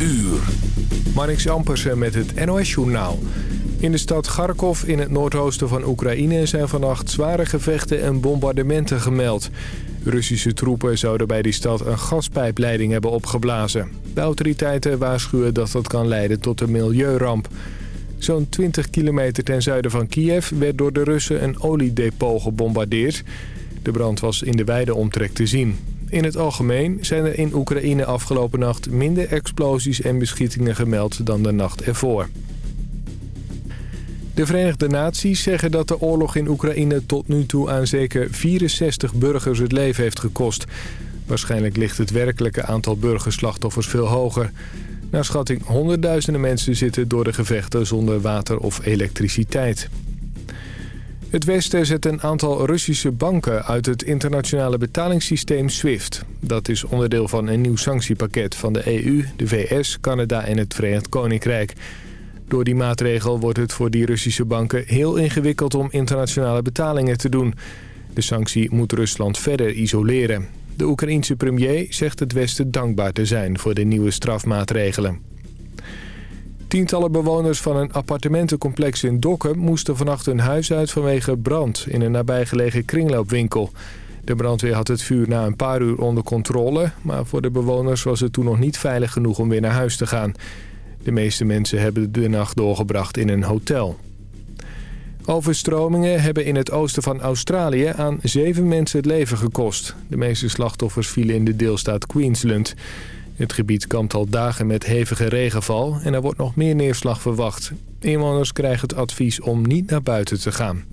uur. Marnix Ampersen met het NOS-journaal. In de stad Kharkov in het noordoosten van Oekraïne zijn vannacht zware gevechten en bombardementen gemeld. Russische troepen zouden bij die stad een gaspijpleiding hebben opgeblazen. De autoriteiten waarschuwen dat dat kan leiden tot een milieuramp. Zo'n 20 kilometer ten zuiden van Kiev werd door de Russen een oliedepot gebombardeerd. De brand was in de wijde omtrek te zien. In het algemeen zijn er in Oekraïne afgelopen nacht minder explosies en beschietingen gemeld dan de nacht ervoor. De Verenigde Naties zeggen dat de oorlog in Oekraïne tot nu toe aan zeker 64 burgers het leven heeft gekost. Waarschijnlijk ligt het werkelijke aantal burgerslachtoffers veel hoger. Naar schatting honderdduizenden mensen zitten door de gevechten zonder water of elektriciteit. Het Westen zet een aantal Russische banken uit het internationale betalingssysteem SWIFT. Dat is onderdeel van een nieuw sanctiepakket van de EU, de VS, Canada en het Verenigd Koninkrijk. Door die maatregel wordt het voor die Russische banken heel ingewikkeld om internationale betalingen te doen. De sanctie moet Rusland verder isoleren. De Oekraïense premier zegt het Westen dankbaar te zijn voor de nieuwe strafmaatregelen. Tientallen bewoners van een appartementencomplex in Dokkum moesten vannacht hun huis uit vanwege brand in een nabijgelegen kringloopwinkel. De brandweer had het vuur na een paar uur onder controle, maar voor de bewoners was het toen nog niet veilig genoeg om weer naar huis te gaan. De meeste mensen hebben de nacht doorgebracht in een hotel. Overstromingen hebben in het oosten van Australië aan zeven mensen het leven gekost. De meeste slachtoffers vielen in de deelstaat Queensland. Het gebied kampt al dagen met hevige regenval en er wordt nog meer neerslag verwacht. Inwoners krijgen het advies om niet naar buiten te gaan.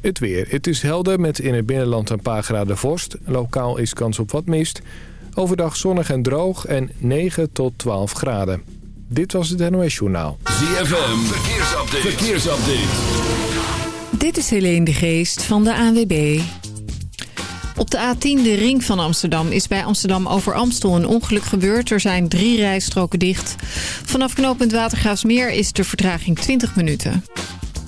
Het weer. Het is helder met in het binnenland een paar graden vorst. Lokaal is kans op wat mist. Overdag zonnig en droog en 9 tot 12 graden. Dit was het NOS Journaal. ZFM. Verkeersupdate. Verkeersupdate. Dit is Helene de Geest van de ANWB. Op de A10, de ring van Amsterdam, is bij Amsterdam over Amstel een ongeluk gebeurd. Er zijn drie rijstroken dicht. Vanaf knooppunt Watergraafsmeer is de vertraging 20 minuten.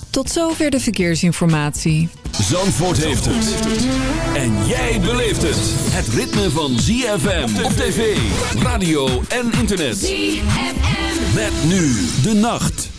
Tot zover de verkeersinformatie. Zandvoort heeft het. En jij beleeft het. Het ritme van ZFM op tv, radio en internet. ZFM. Met nu de nacht.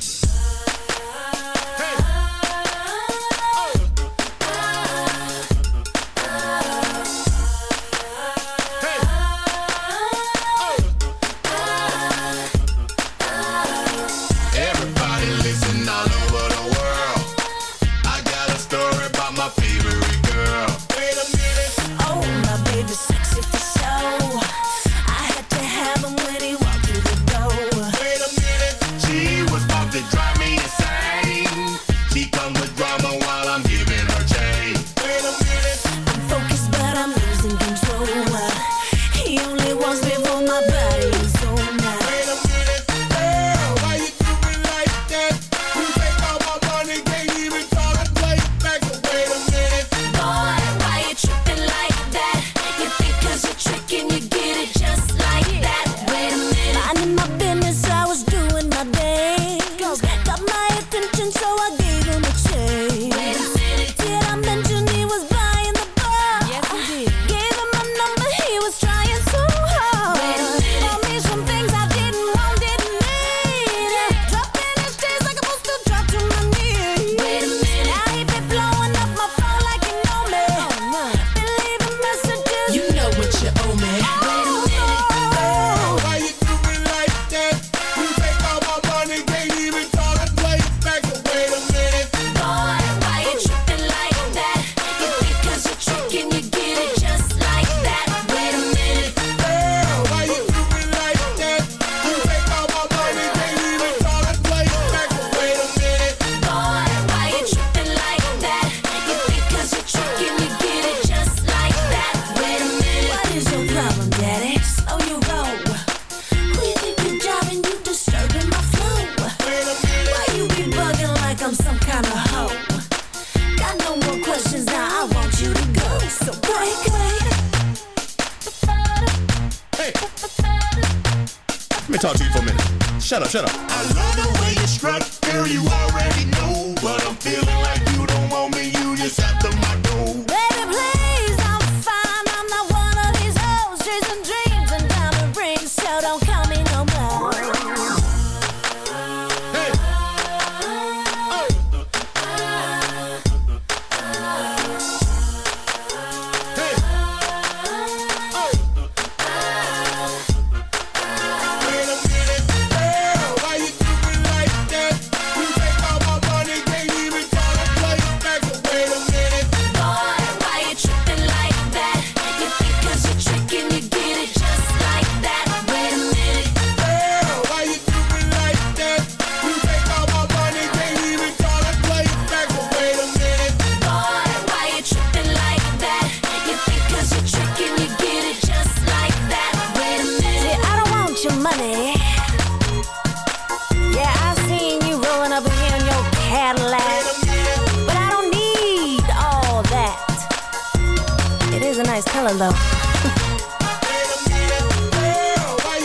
Though.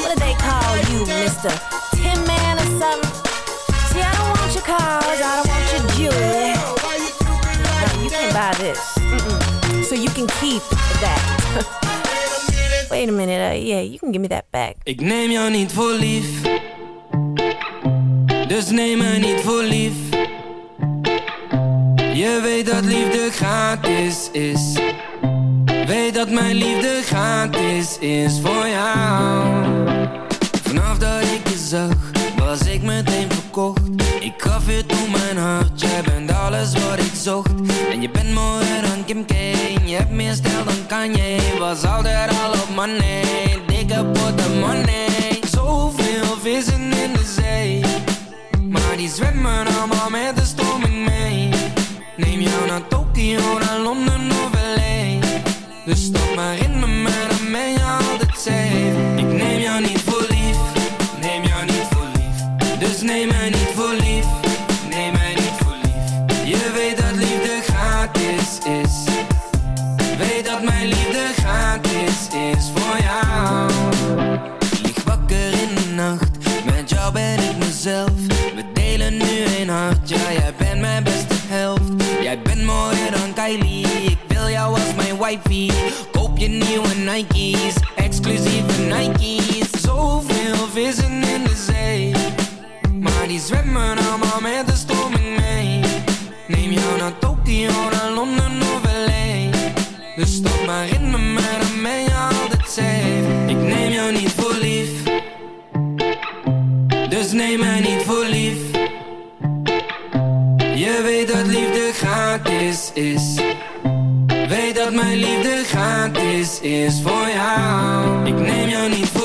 what do they call you, Mr. Tin Man or something? See, I don't want your cars, I don't want your jewelry. No, you can buy this. Mm-mm. So you can keep that. Wait a minute, uh, yeah, you can give me that back. Ik neem jou niet voor lief. Dus neem me niet voor lief. Je weet dat liefde gratis is. Weet dat mijn liefde gratis is voor jou. Vanaf dat ik je zag, was ik meteen verkocht. Ik gaf je toen mijn hart, jij bent alles wat ik zocht. En je bent mooier dan Kim K, je hebt meer stijl dan Kanye. Was altijd al op money, dikke money. Zoveel vissen in de zee, maar die zwemmen allemaal met de stroming mee. Dus stap maar in me, maar dan ben je altijd safe. Ik neem jou niet voor lief, neem jou niet voor lief. Dus neem Koop je nieuwe Nike's, exclusieve Nike's. Zoveel vissen in de zee, maar die zwemmen allemaal met de stroming mee. Neem jou naar is voor jou. Ik neem jou niet voor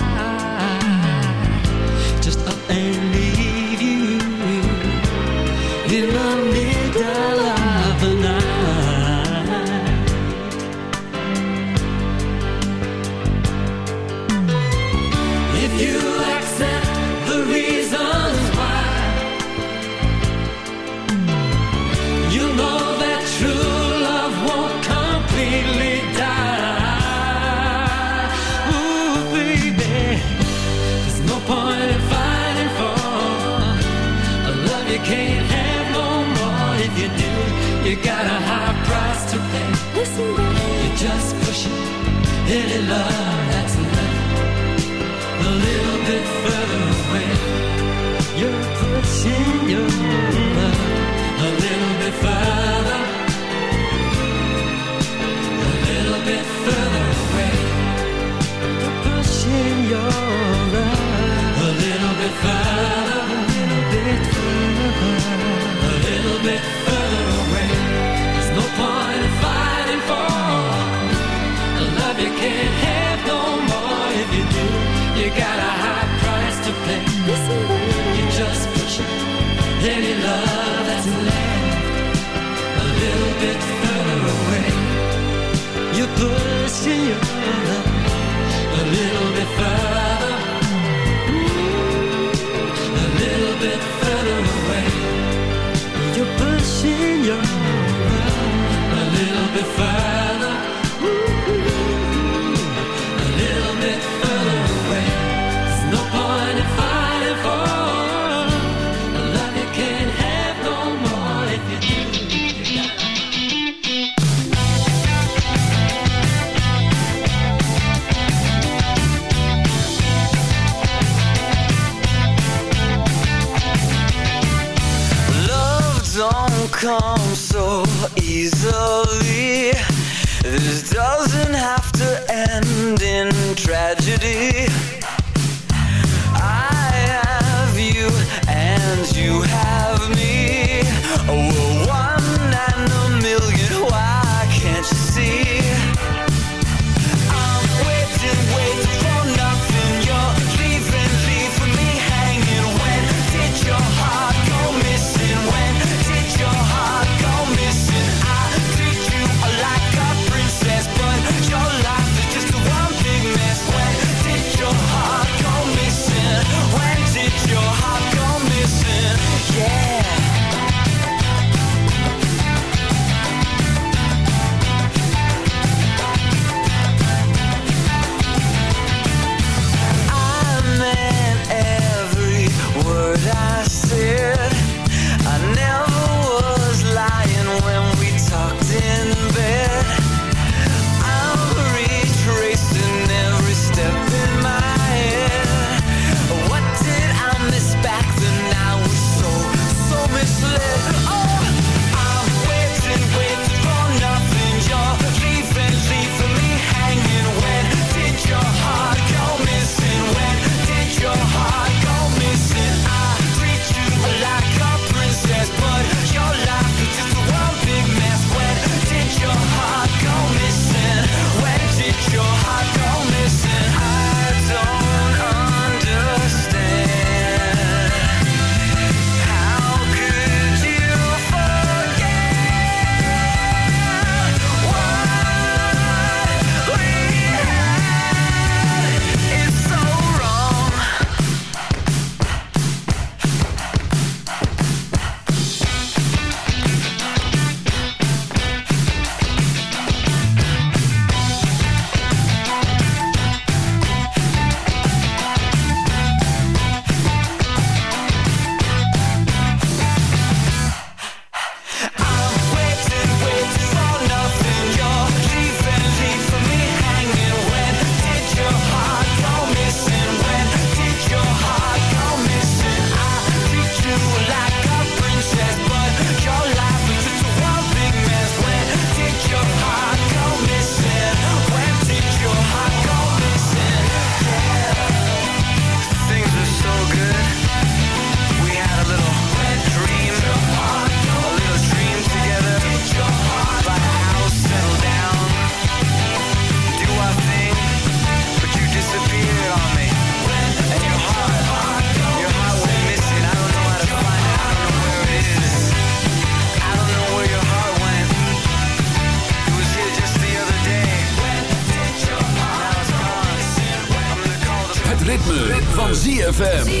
ZFM.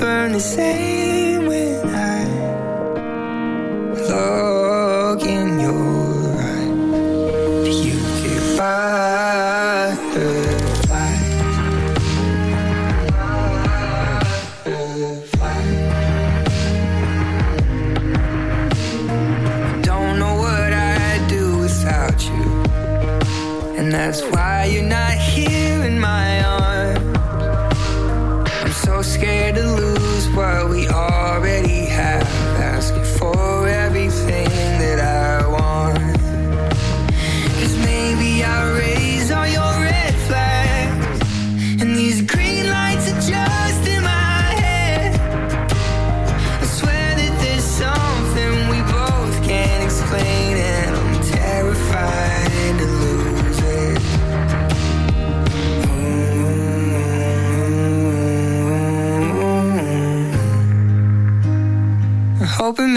burn the same when I look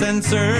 Sensor.